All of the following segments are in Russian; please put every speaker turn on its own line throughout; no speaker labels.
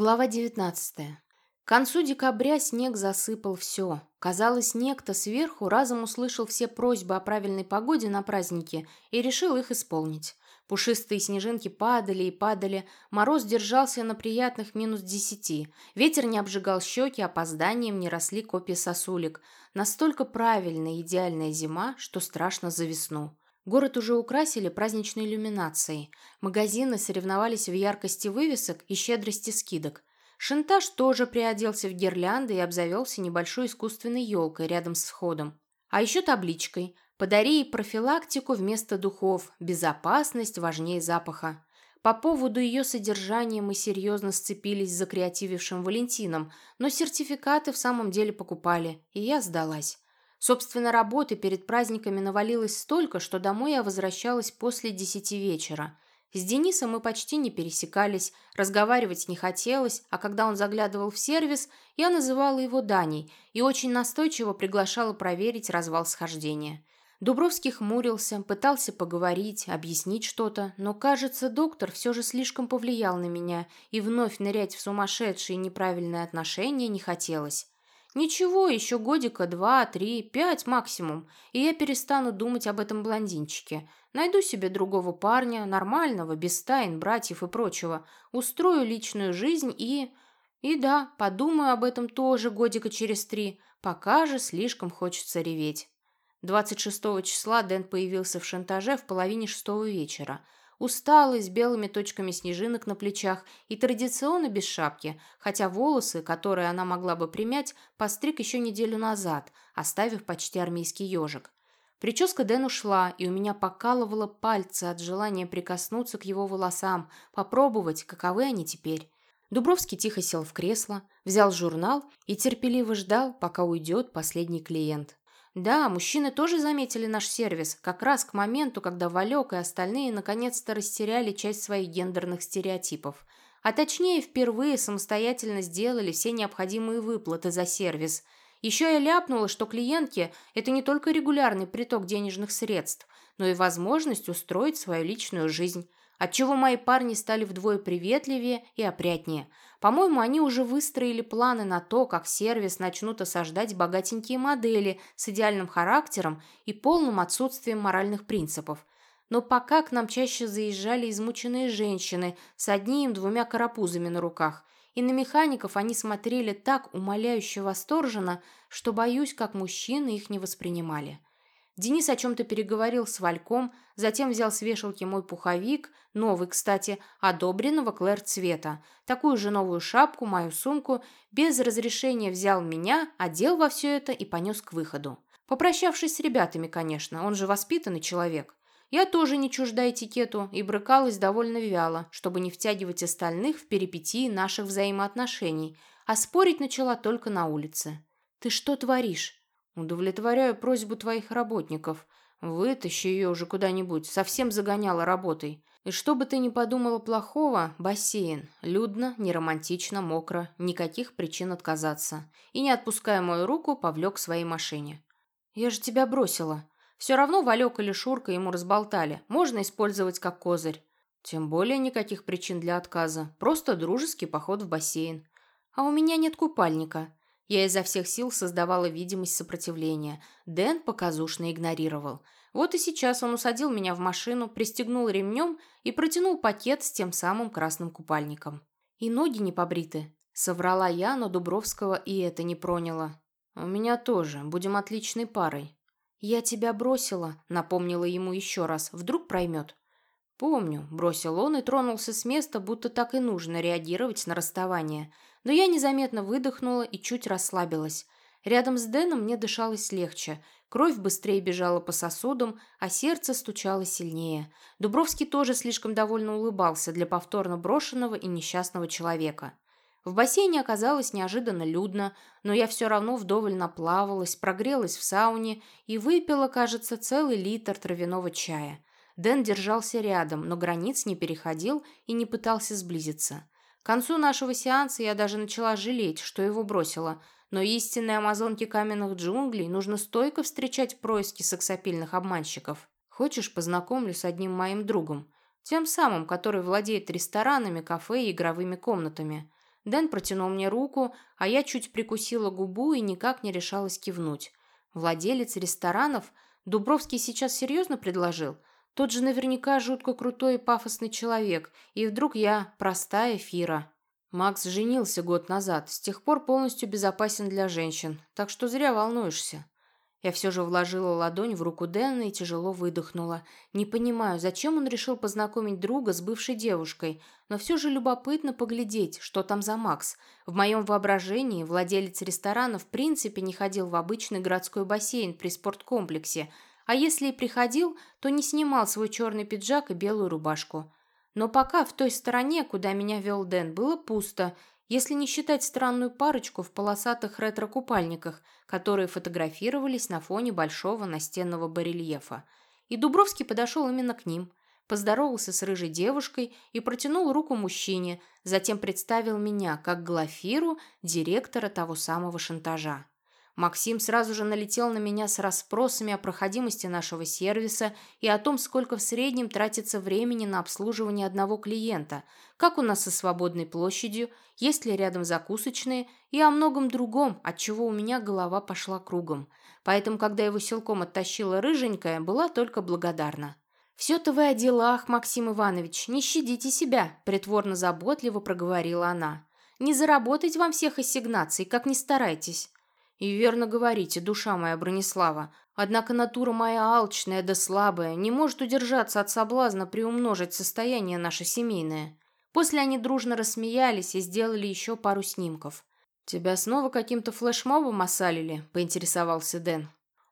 Глава 19. К концу декабря снег засыпал все. Казалось, некто сверху разом услышал все просьбы о правильной погоде на празднике и решил их исполнить. Пушистые снежинки падали и падали, мороз держался на приятных минус десяти, ветер не обжигал щеки, опозданием не росли копии сосулек. Настолько правильная идеальная зима, что страшно за весну. Город уже украсили праздничной иллюминацией. Магазины соревновались в яркости вывесок и щедрости скидок. Шинтаж тоже приоделся в гирлянды и обзавелся небольшой искусственной елкой рядом с входом. А еще табличкой «Подари профилактику вместо духов. Безопасность важнее запаха». По поводу ее содержания мы серьезно сцепились за креативившим Валентином, но сертификаты в самом деле покупали, и я сдалась. Собственно, работы перед праздниками навалилось столько, что домой я возвращалась после десяти вечера. С Денисом мы почти не пересекались, разговаривать не хотелось, а когда он заглядывал в сервис, я называла его Даней и очень настойчиво приглашала проверить развал схождения. Дубровский хмурился, пытался поговорить, объяснить что-то, но, кажется, доктор все же слишком повлиял на меня, и вновь нырять в сумасшедшие неправильные отношения не хотелось. Ничего, еще годика два, три, пять максимум, и я перестану думать об этом блондинчике. Найду себе другого парня, нормального, без тайн, братьев и прочего. Устрою личную жизнь и... И да, подумаю об этом тоже годика через три, пока же слишком хочется реветь. 26 числа Дэн появился в шантаже в половине шестого вечера – Усталый, с белыми точками снежинок на плечах и традиционно без шапки, хотя волосы, которые она могла бы примять, постриг еще неделю назад, оставив почти армейский ежик. Прическа Дэн ушла, и у меня покалывало пальцы от желания прикоснуться к его волосам, попробовать, каковы они теперь. Дубровский тихо сел в кресло, взял журнал и терпеливо ждал, пока уйдет последний клиент. Да, мужчины тоже заметили наш сервис, как раз к моменту, когда Валек и остальные наконец-то растеряли часть своих гендерных стереотипов. А точнее, впервые самостоятельно сделали все необходимые выплаты за сервис. Еще я ляпнула, что клиентки – это не только регулярный приток денежных средств, но и возможность устроить свою личную жизнь отчего мои парни стали вдвое приветливее и опрятнее. По-моему, они уже выстроили планы на то, как сервис начнут осаждать богатенькие модели с идеальным характером и полным отсутствием моральных принципов. Но пока к нам чаще заезжали измученные женщины с одним-двумя карапузами на руках, и на механиков они смотрели так умоляюще восторженно, что, боюсь, как мужчины их не воспринимали. Денис о чем-то переговорил с Вальком, затем взял с вешалки мой пуховик, новый, кстати, одобренного Клэр цвета, такую же новую шапку, мою сумку, без разрешения взял меня, одел во все это и понес к выходу. Попрощавшись с ребятами, конечно, он же воспитанный человек. Я тоже не чужда этикету и брыкалась довольно вяло, чтобы не втягивать остальных в перипетии наших взаимоотношений, а спорить начала только на улице. «Ты что творишь?» Удовлетворяю просьбу твоих работников. Вытащи ее уже куда-нибудь. Совсем загоняла работой. И что бы ты ни подумала плохого, бассейн. Людно, неромантично, мокро. Никаких причин отказаться. И, не отпуская мою руку, повлек к своей машине. Я же тебя бросила. Все равно Валек или Шурка ему разболтали. Можно использовать как козырь. Тем более никаких причин для отказа. Просто дружеский поход в бассейн. А у меня нет купальника. Я изо всех сил создавала видимость сопротивления. Дэн показушно игнорировал. Вот и сейчас он усадил меня в машину, пристегнул ремнем и протянул пакет с тем самым красным купальником. «И ноги не побриты», — соврала я, но Дубровского и это не проняло. «У меня тоже. Будем отличной парой». «Я тебя бросила», — напомнила ему еще раз. «Вдруг проймет». «Помню», — бросил он и тронулся с места, будто так и нужно реагировать на расставание — но я незаметно выдохнула и чуть расслабилась. Рядом с Дэном мне дышалось легче, кровь быстрее бежала по сосудам, а сердце стучало сильнее. Дубровский тоже слишком довольно улыбался для повторно брошенного и несчастного человека. В бассейне оказалось неожиданно людно, но я все равно вдоволь наплавалась, прогрелась в сауне и выпила, кажется, целый литр травяного чая. Дэн держался рядом, но границ не переходил и не пытался сблизиться. Концу нашего сеанса я даже начала жалеть, что его бросила, но истинной амазонке каменных джунглей нужно стойко встречать происки сексапильных обманщиков. Хочешь, познакомлю с одним моим другом? Тем самым, который владеет ресторанами, кафе и игровыми комнатами. Дэн протянул мне руку, а я чуть прикусила губу и никак не решалась кивнуть. Владелец ресторанов Дубровский сейчас серьезно предложил? Тот же наверняка жутко крутой и пафосный человек, и вдруг я простая Фира. Макс женился год назад, с тех пор полностью безопасен для женщин, так что зря волнуешься. Я все же вложила ладонь в руку Дэна и тяжело выдохнула. Не понимаю, зачем он решил познакомить друга с бывшей девушкой, но все же любопытно поглядеть, что там за Макс. В моем воображении владелец ресторана в принципе не ходил в обычный городской бассейн при спорткомплексе, а если и приходил, то не снимал свой черный пиджак и белую рубашку. Но пока в той стороне, куда меня вел Дэн, было пусто, если не считать странную парочку в полосатых ретро-купальниках, которые фотографировались на фоне большого настенного барельефа. И Дубровский подошел именно к ним, поздоровался с рыжей девушкой и протянул руку мужчине, затем представил меня как Глафиру, директора того самого шантажа. Максим сразу же налетел на меня с расспросами о проходимости нашего сервиса и о том, сколько в среднем тратится времени на обслуживание одного клиента, как у нас со свободной площадью, есть ли рядом закусочные и о многом другом, от чего у меня голова пошла кругом. Поэтому, когда его силком оттащила рыженькая, была только благодарна. «Все-то вы о делах, Максим Иванович, не щадите себя», – притворно-заботливо проговорила она. «Не заработать вам всех ассигнаций, как ни старайтесь». «И верно говорите, душа моя Бронислава. Однако натура моя алчная да слабая не может удержаться от соблазна приумножить состояние наше семейное». После они дружно рассмеялись и сделали еще пару снимков. «Тебя снова каким-то флешмобом осалили?» – поинтересовался Дэн.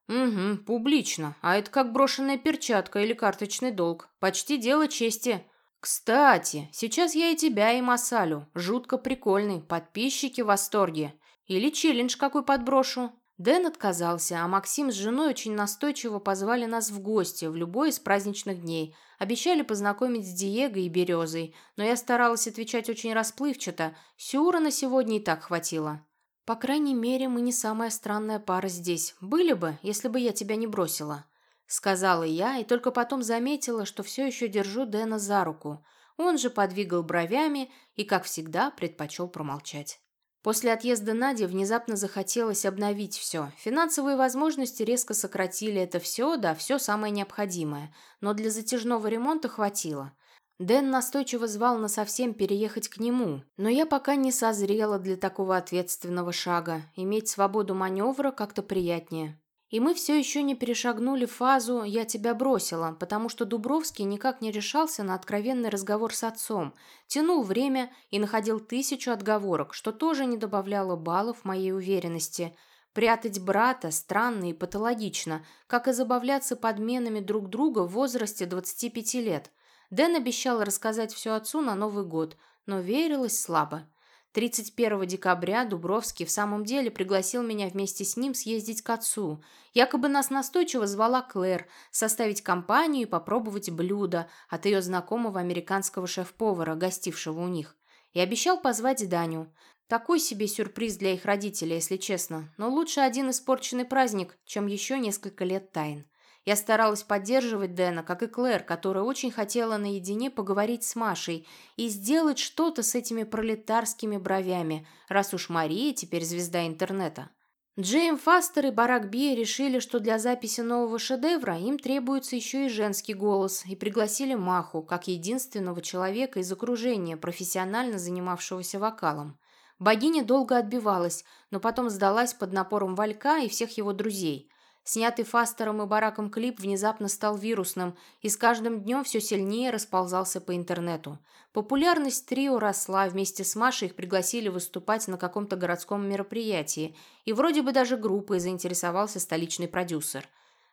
«Угу, публично. А это как брошенная перчатка или карточный долг. Почти дело чести. Кстати, сейчас я и тебя им осалю. Жутко прикольный. Подписчики в восторге. Или челлендж какой подброшу. Дэн отказался, а Максим с женой очень настойчиво позвали нас в гости в любой из праздничных дней. Обещали познакомить с Диего и Березой, но я старалась отвечать очень расплывчато. Сюра на сегодня и так хватило. По крайней мере, мы не самая странная пара здесь. Были бы, если бы я тебя не бросила. Сказала я и только потом заметила, что все еще держу Дэна за руку. Он же подвигал бровями и, как всегда, предпочел промолчать. После отъезда Нади внезапно захотелось обновить все. Финансовые возможности резко сократили это все, да, все самое необходимое. Но для затяжного ремонта хватило. Дэн настойчиво звал на совсем переехать к нему, но я пока не созрела для такого ответственного шага. Иметь свободу маневра как-то приятнее. И мы все еще не перешагнули фазу «я тебя бросила», потому что Дубровский никак не решался на откровенный разговор с отцом, тянул время и находил тысячу отговорок, что тоже не добавляло баллов моей уверенности. Прятать брата странно и патологично, как и забавляться подменами друг друга в возрасте 25 лет. Дэн обещал рассказать все отцу на Новый год, но верилось слабо. 31 декабря Дубровский в самом деле пригласил меня вместе с ним съездить к отцу. Якобы нас настойчиво звала Клэр составить компанию и попробовать блюдо от ее знакомого американского шеф-повара, гостившего у них. И обещал позвать Даню. Такой себе сюрприз для их родителей, если честно. Но лучше один испорченный праздник, чем еще несколько лет тайн. Я старалась поддерживать Дэна, как и Клэр, которая очень хотела наедине поговорить с Машей и сделать что-то с этими пролетарскими бровями, раз уж Мария теперь звезда интернета. Джейм Фастер и Барак Би решили, что для записи нового шедевра им требуется еще и женский голос, и пригласили Маху, как единственного человека из окружения, профессионально занимавшегося вокалом. Богиня долго отбивалась, но потом сдалась под напором Валька и всех его друзей – Снятый Фастером и Бараком клип внезапно стал вирусным и с каждым днем все сильнее расползался по интернету. Популярность трио росла, вместе с Машей их пригласили выступать на каком-то городском мероприятии, и вроде бы даже группой заинтересовался столичный продюсер.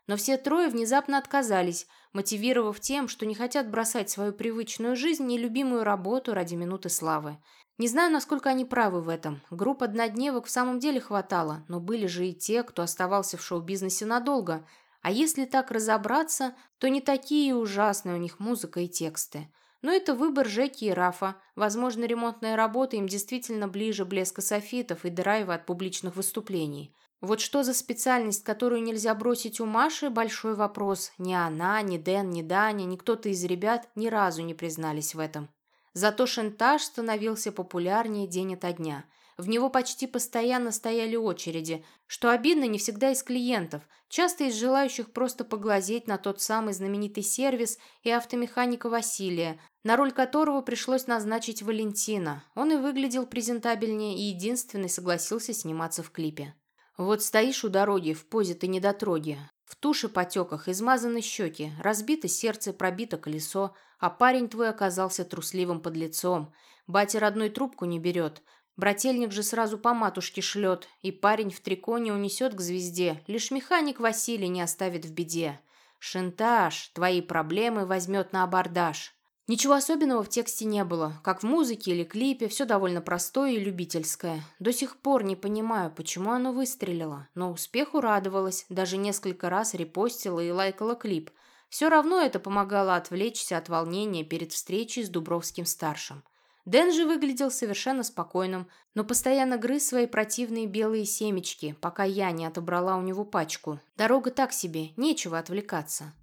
Но все трое внезапно отказались, мотивировав тем, что не хотят бросать свою привычную жизнь и любимую работу ради минуты славы. Не знаю, насколько они правы в этом. Групп однодневок в самом деле хватало, но были же и те, кто оставался в шоу-бизнесе надолго. А если так разобраться, то не такие ужасные у них музыка и тексты. Но это выбор Жеки и Рафа. Возможно, ремонтная работа им действительно ближе блеска софитов и драйва от публичных выступлений. Вот что за специальность, которую нельзя бросить у Маши, большой вопрос. Ни она, ни Дэн, ни Даня, ни кто-то из ребят ни разу не признались в этом. Зато шантаж становился популярнее день ото дня. В него почти постоянно стояли очереди, что обидно не всегда из клиентов, часто из желающих просто поглазеть на тот самый знаменитый сервис и автомеханика Василия, на роль которого пришлось назначить Валентина. Он и выглядел презентабельнее и единственный согласился сниматься в клипе. Вот стоишь у дороги в позе ты недотроги, в туши потеках, измазаны щеки, разбито сердце, пробито колесо, а парень твой оказался трусливым под лицом. Батя родной трубку не берет, брательник же сразу по матушке шлет, и парень в триконе унесет к звезде, лишь механик Василий не оставит в беде. Шантаж, твои проблемы возьмет на абордаж. Ничего особенного в тексте не было, как в музыке или клипе, все довольно простое и любительское. До сих пор не понимаю, почему оно выстрелило, но успеху радовалась, даже несколько раз репостила и лайкала клип. Все равно это помогало отвлечься от волнения перед встречей с Дубровским-старшим. Дэн же выглядел совершенно спокойным, но постоянно грыз свои противные белые семечки, пока я не отобрала у него пачку. Дорога так себе, нечего отвлекаться.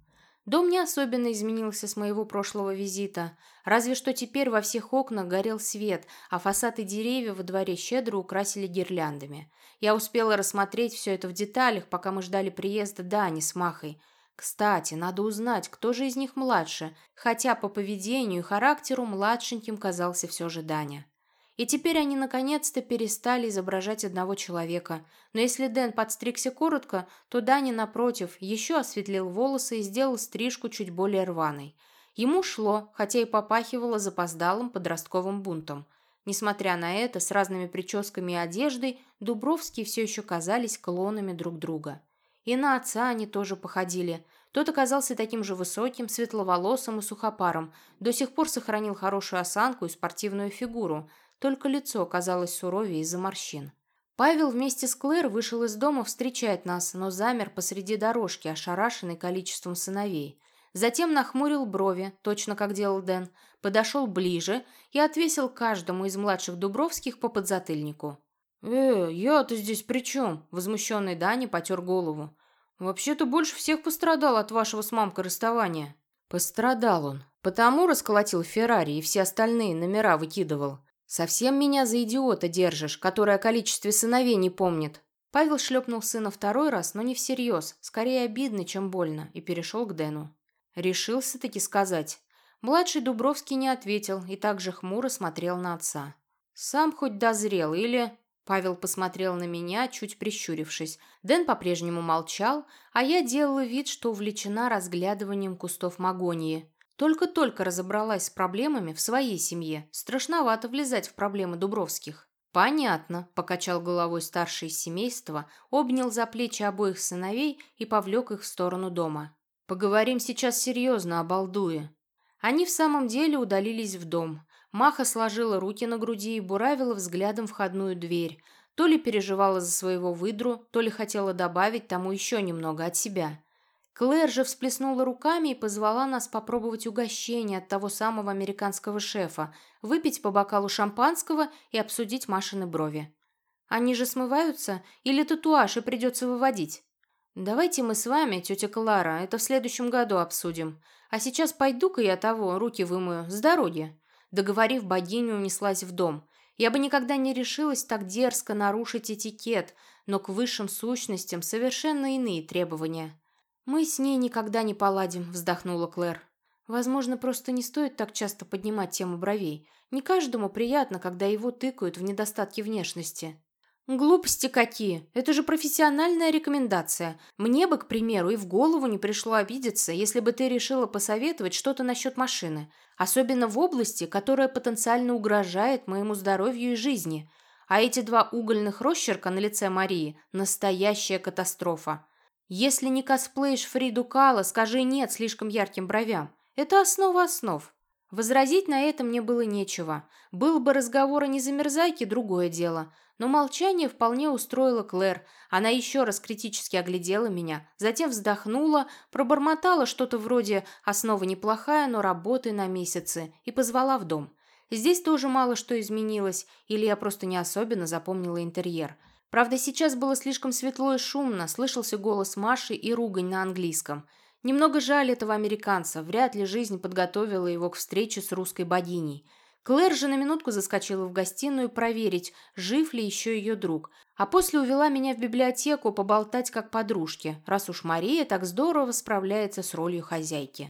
Дом не особенно изменился с моего прошлого визита, разве что теперь во всех окнах горел свет, а фасады деревьев во дворе щедро украсили гирляндами. Я успела рассмотреть все это в деталях, пока мы ждали приезда Дани с Махой. Кстати, надо узнать, кто же из них младше, хотя по поведению и характеру младшеньким казался все же Даня. И теперь они наконец-то перестали изображать одного человека. Но если Дэн подстригся коротко, то Даня, напротив, еще осветлил волосы и сделал стрижку чуть более рваной. Ему шло, хотя и попахивало запоздалым подростковым бунтом. Несмотря на это, с разными прическами и одеждой, Дубровские все еще казались клонами друг друга. И на отца они тоже походили. Тот оказался таким же высоким, светловолосым и сухопаром, до сих пор сохранил хорошую осанку и спортивную фигуру – только лицо казалось суровее из-за морщин. Павел вместе с Клэр вышел из дома встречать нас, но замер посреди дорожки, ошарашенный количеством сыновей. Затем нахмурил брови, точно как делал Дэн, подошел ближе и отвесил каждому из младших Дубровских по подзатыльнику. «Э, я-то здесь при чем?» – возмущенный Даня потер голову. «Вообще-то больше всех пострадал от вашего с мамкой расставания». Пострадал он. Потому расколотил Феррари и все остальные номера выкидывал. «Совсем меня за идиота держишь, который о количестве сыновей не помнит?» Павел шлепнул сына второй раз, но не всерьез, скорее обидно, чем больно, и перешел к Дэну. Решился-таки сказать. Младший Дубровский не ответил и также хмуро смотрел на отца. «Сам хоть дозрел или...» Павел посмотрел на меня, чуть прищурившись. Дэн по-прежнему молчал, а я делала вид, что увлечена разглядыванием кустов магонии. Только-только разобралась с проблемами в своей семье. Страшновато влезать в проблемы Дубровских. «Понятно», – покачал головой старший из семейства, обнял за плечи обоих сыновей и повлек их в сторону дома. «Поговорим сейчас серьезно, обалдуя». Они в самом деле удалились в дом. Маха сложила руки на груди и буравила взглядом входную дверь. То ли переживала за своего выдру, то ли хотела добавить тому еще немного от себя. Клэр же всплеснула руками и позвала нас попробовать угощение от того самого американского шефа, выпить по бокалу шампанского и обсудить Машины брови. Они же смываются или татуаж и придется выводить? Давайте мы с вами, тетя Клара, это в следующем году обсудим. А сейчас пойду-ка я того, руки вымою, с дороги. Договорив, богиня унеслась в дом. Я бы никогда не решилась так дерзко нарушить этикет, но к высшим сущностям совершенно иные требования. «Мы с ней никогда не поладим», – вздохнула Клэр. «Возможно, просто не стоит так часто поднимать тему бровей. Не каждому приятно, когда его тыкают в недостатки внешности». «Глупости какие! Это же профессиональная рекомендация. Мне бы, к примеру, и в голову не пришло обидеться, если бы ты решила посоветовать что-то насчет машины, особенно в области, которая потенциально угрожает моему здоровью и жизни. А эти два угольных росчерка на лице Марии – настоящая катастрофа. Если не косплеишь Фриду Кала, скажи «нет» слишком ярким бровям. Это основа основ. Возразить на это мне было нечего. Был бы разговор о незамерзайке – другое дело. Но молчание вполне устроило Клэр. Она еще раз критически оглядела меня, затем вздохнула, пробормотала что-то вроде «основа неплохая, но работы на месяцы» и позвала в дом. Здесь тоже мало что изменилось, или я просто не особенно запомнила интерьер – Правда, сейчас было слишком светло и шумно, слышался голос Маши и ругань на английском. Немного жаль этого американца, вряд ли жизнь подготовила его к встрече с русской богиней. Клэр же на минутку заскочила в гостиную проверить, жив ли еще ее друг, а после увела меня в библиотеку поболтать как подружки, раз уж Мария так здорово справляется с ролью хозяйки.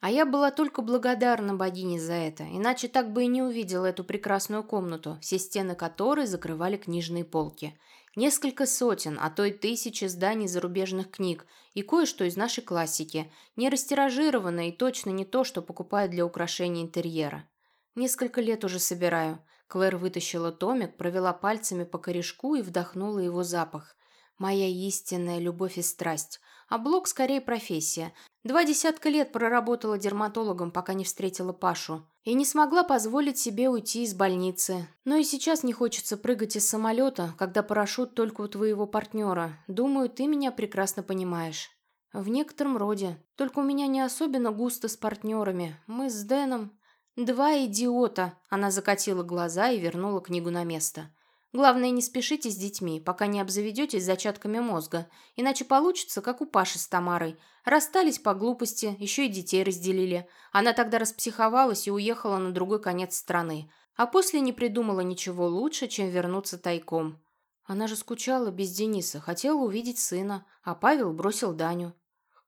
А я была только благодарна богине за это, иначе так бы и не увидела эту прекрасную комнату, все стены которой закрывали книжные полки. Несколько сотен, а то и тысячи изданий зарубежных книг и кое-что из нашей классики, не растиражированное и точно не то, что покупают для украшения интерьера. Несколько лет уже собираю. Клэр вытащила томик, провела пальцами по корешку и вдохнула его запах. Моя истинная любовь и страсть. А блог скорее профессия. Два десятка лет проработала дерматологом, пока не встретила Пашу. И не смогла позволить себе уйти из больницы. Но и сейчас не хочется прыгать из самолета, когда парашют только у твоего партнера. Думаю, ты меня прекрасно понимаешь. В некотором роде. Только у меня не особенно густо с партнерами. Мы с Дэном... «Два идиота!» Она закатила глаза и вернула книгу на место. «Главное, не спешите с детьми, пока не обзаведетесь зачатками мозга, иначе получится, как у Паши с Тамарой. Расстались по глупости, еще и детей разделили. Она тогда распсиховалась и уехала на другой конец страны, а после не придумала ничего лучше, чем вернуться тайком. Она же скучала без Дениса, хотела увидеть сына, а Павел бросил Даню.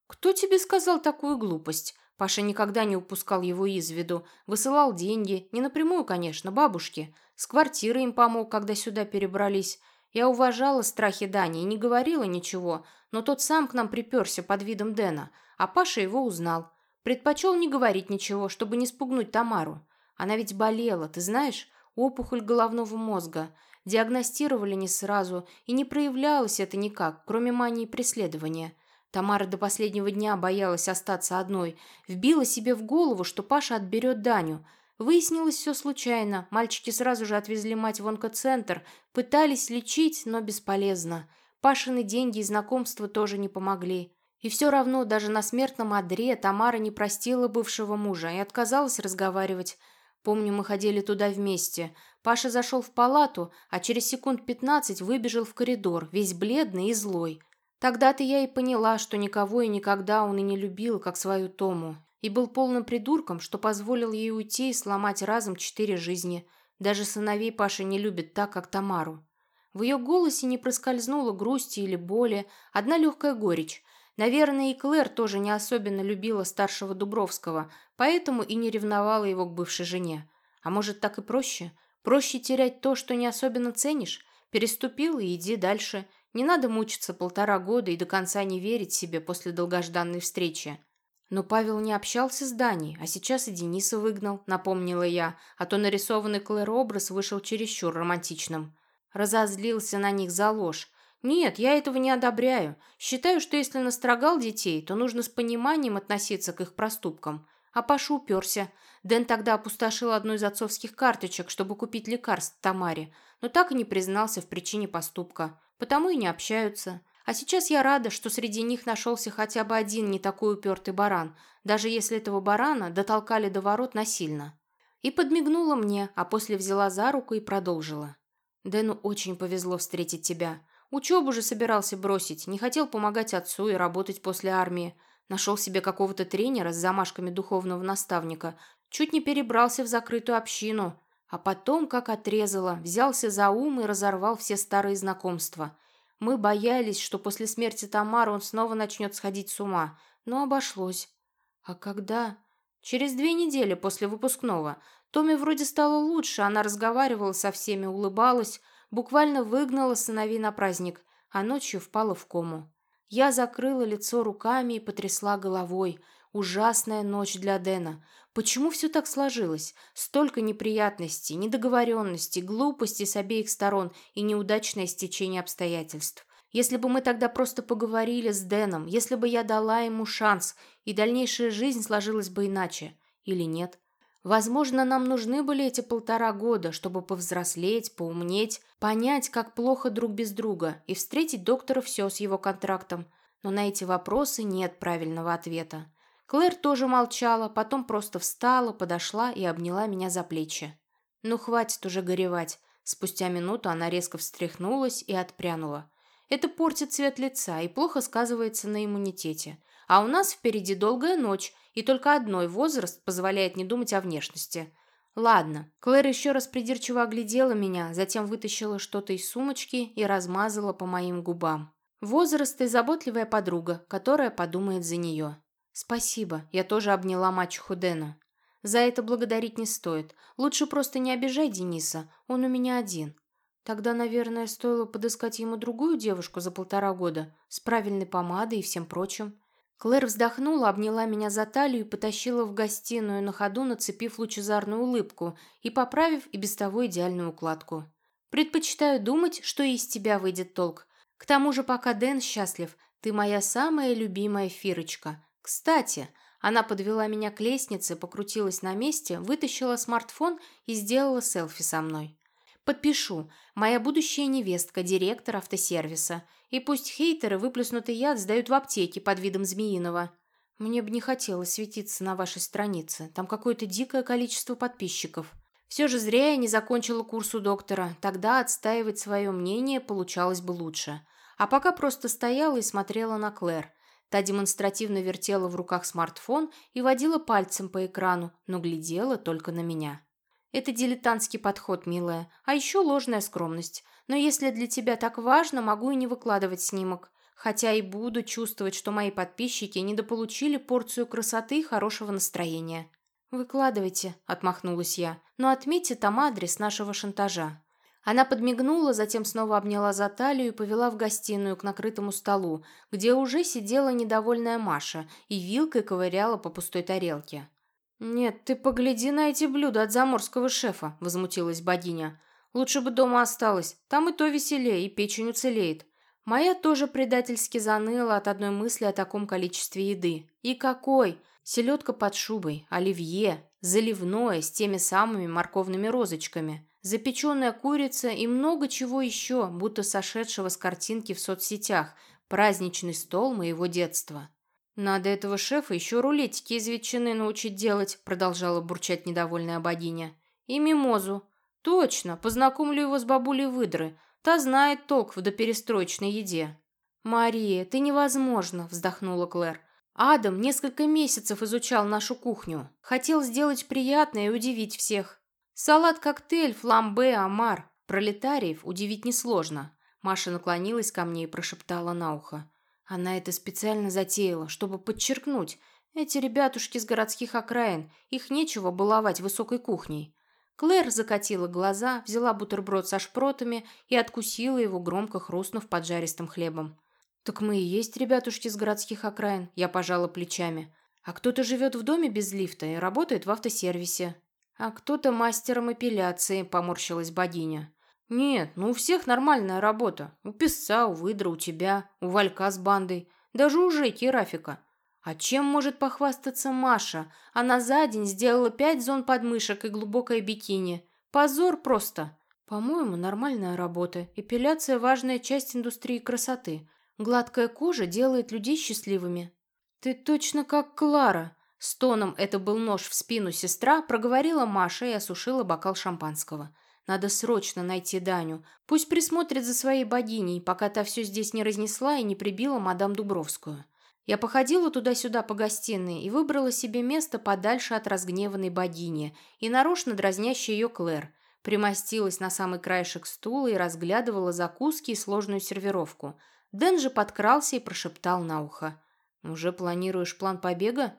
«Кто тебе сказал такую глупость?» Паша никогда не упускал его из виду, высылал деньги, не напрямую, конечно, бабушке. С квартиры им помог, когда сюда перебрались. Я уважала страхи Дани и не говорила ничего, но тот сам к нам приперся под видом Дэна, а Паша его узнал. Предпочел не говорить ничего, чтобы не спугнуть Тамару. Она ведь болела, ты знаешь, опухоль головного мозга. Диагностировали не сразу, и не проявлялось это никак, кроме мании преследования. Тамара до последнего дня боялась остаться одной. Вбила себе в голову, что Паша отберет Даню. Выяснилось все случайно. Мальчики сразу же отвезли мать в онкоцентр. Пытались лечить, но бесполезно. Пашины деньги и знакомства тоже не помогли. И все равно даже на смертном одре Тамара не простила бывшего мужа и отказалась разговаривать. Помню, мы ходили туда вместе. Паша зашел в палату, а через секунд пятнадцать выбежал в коридор, весь бледный и злой. Тогда-то я и поняла, что никого и никогда он и не любил, как свою Тому, и был полным придурком, что позволил ей уйти и сломать разом четыре жизни. Даже сыновей Паша не любит так, как Тамару. В ее голосе не проскользнула грусти или боли, одна легкая горечь. Наверное, и Клэр тоже не особенно любила старшего Дубровского, поэтому и не ревновала его к бывшей жене. А может, так и проще? Проще терять то, что не особенно ценишь? Переступил и иди дальше. Не надо мучиться полтора года и до конца не верить себе после долгожданной встречи. Но Павел не общался с Даней, а сейчас и Дениса выгнал, напомнила я, а то нарисованный Клэр образ вышел чересчур романтичным. Разозлился на них за ложь. Нет, я этого не одобряю. Считаю, что если настрогал детей, то нужно с пониманием относиться к их проступкам. А Паша уперся. Дэн тогда опустошил одну из отцовских карточек, чтобы купить лекарств Тамаре, но так и не признался в причине поступка потому и не общаются. А сейчас я рада, что среди них нашелся хотя бы один не такой упертый баран, даже если этого барана дотолкали до ворот насильно. И подмигнула мне, а после взяла за руку и продолжила. «Дэну очень повезло встретить тебя. Учебу же собирался бросить, не хотел помогать отцу и работать после армии. Нашел себе какого-то тренера с замашками духовного наставника, чуть не перебрался в закрытую общину, а потом, как отрезало, взялся за ум и разорвал все старые знакомства. Мы боялись, что после смерти Тамары он снова начнет сходить с ума, но обошлось. А когда? Через две недели после выпускного. Томе вроде стало лучше, она разговаривала со всеми, улыбалась, буквально выгнала сыновей на праздник, а ночью впала в кому. Я закрыла лицо руками и потрясла головой. Ужасная ночь для Дэна. Почему все так сложилось? Столько неприятностей, недоговоренностей, глупостей с обеих сторон и неудачное стечение обстоятельств. Если бы мы тогда просто поговорили с Дэном, если бы я дала ему шанс, и дальнейшая жизнь сложилась бы иначе. Или нет? Возможно, нам нужны были эти полтора года, чтобы повзрослеть, поумнеть, понять, как плохо друг без друга, и встретить доктора все с его контрактом. Но на эти вопросы нет правильного ответа. Клэр тоже молчала, потом просто встала, подошла и обняла меня за плечи. «Ну, хватит уже горевать». Спустя минуту она резко встряхнулась и отпрянула. «Это портит цвет лица и плохо сказывается на иммунитете. А у нас впереди долгая ночь, и только одной возраст позволяет не думать о внешности. Ладно. Клэр еще раз придирчиво оглядела меня, затем вытащила что-то из сумочки и размазала по моим губам. Возраст и заботливая подруга, которая подумает за нее. Спасибо, я тоже обняла мачеху Дэну. За это благодарить не стоит. Лучше просто не обижай Дениса, он у меня один. Тогда, наверное, стоило подыскать ему другую девушку за полтора года, с правильной помадой и всем прочим. Клэр вздохнула, обняла меня за талию и потащила в гостиную, на ходу нацепив лучезарную улыбку и поправив и без того идеальную укладку. «Предпочитаю думать, что из тебя выйдет толк. К тому же, пока Дэн счастлив, ты моя самая любимая Фирочка. Кстати, она подвела меня к лестнице, покрутилась на месте, вытащила смартфон и сделала селфи со мной. Подпишу. Моя будущая невестка, директор автосервиса. И пусть хейтеры выплюснутый яд сдают в аптеке под видом змеиного. Мне бы не хотелось светиться на вашей странице. Там какое-то дикое количество подписчиков. Все же зря я не закончила курс у доктора. Тогда отстаивать свое мнение получалось бы лучше. А пока просто стояла и смотрела на Клэр. Та демонстративно вертела в руках смартфон и водила пальцем по экрану, но глядела только на меня. Это дилетантский подход, милая, а еще ложная скромность. Но если для тебя так важно, могу и не выкладывать снимок. Хотя и буду чувствовать, что мои подписчики недополучили порцию красоты и хорошего настроения. «Выкладывайте», — отмахнулась я, «но отметьте там адрес нашего шантажа». Она подмигнула, затем снова обняла за талию и повела в гостиную к накрытому столу, где уже сидела недовольная Маша и вилкой ковыряла по пустой тарелке. «Нет, ты погляди на эти блюда от заморского шефа», — возмутилась богиня. «Лучше бы дома осталась, там и то веселее, и печень уцелеет». Моя тоже предательски заныла от одной мысли о таком количестве еды. И какой! Селедка под шубой, оливье, заливное с теми самыми морковными розочками, запеченная курица и много чего еще, будто сошедшего с картинки в соцсетях, праздничный стол моего детства. «Надо этого шефа еще рулетики из ветчины научить делать», продолжала бурчать недовольная богиня. «И мимозу. Точно, познакомлю его с бабулей выдры. Та знает толк в доперестроечной еде». «Мария, ты невозможно», вздохнула Клэр. «Адам несколько месяцев изучал нашу кухню. Хотел сделать приятное и удивить всех. Салат-коктейль, фламбе, омар. Пролетариев удивить несложно». Маша наклонилась ко мне и прошептала на ухо. Она это специально затеяла, чтобы подчеркнуть. Эти ребятушки с городских окраин, их нечего баловать высокой кухней. Клэр закатила глаза, взяла бутерброд со шпротами и откусила его, громко хрустнув поджаристым хлебом. «Так мы и есть ребятушки с городских окраин», я пожала плечами. «А кто-то живет в доме без лифта и работает в автосервисе». «А кто-то мастером эпиляции», — поморщилась богиня. «Нет, ну у всех нормальная работа. У песца, у выдра, у тебя, у Валька с бандой. Даже у Жеки и Рафика. А чем может похвастаться Маша? Она за день сделала пять зон подмышек и глубокое бикини. Позор просто!» «По-моему, нормальная работа. Эпиляция – важная часть индустрии красоты. Гладкая кожа делает людей счастливыми». «Ты точно как Клара!» Стоном это был нож в спину сестра, проговорила Маша и осушила бокал шампанского. Надо срочно найти Даню. Пусть присмотрит за своей богиней, пока та все здесь не разнесла и не прибила мадам Дубровскую. Я походила туда-сюда по гостиной и выбрала себе место подальше от разгневанной богини и нарочно дразнящей ее Клэр. Примостилась на самый краешек стула и разглядывала закуски и сложную сервировку. Дэн же подкрался и прошептал на ухо. «Уже планируешь план побега?»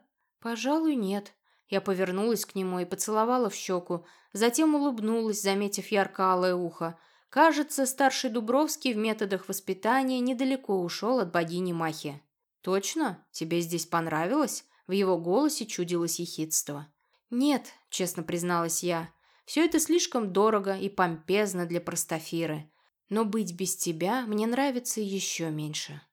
«Пожалуй, нет». Я повернулась к нему и поцеловала в щеку, затем улыбнулась, заметив ярко-алое ухо. Кажется, старший Дубровский в методах воспитания недалеко ушел от богини Махи. «Точно? Тебе здесь понравилось?» В его голосе чудилось ехидство. «Нет», — честно призналась я, — «все это слишком дорого и помпезно для простофиры. Но быть без тебя мне нравится еще меньше».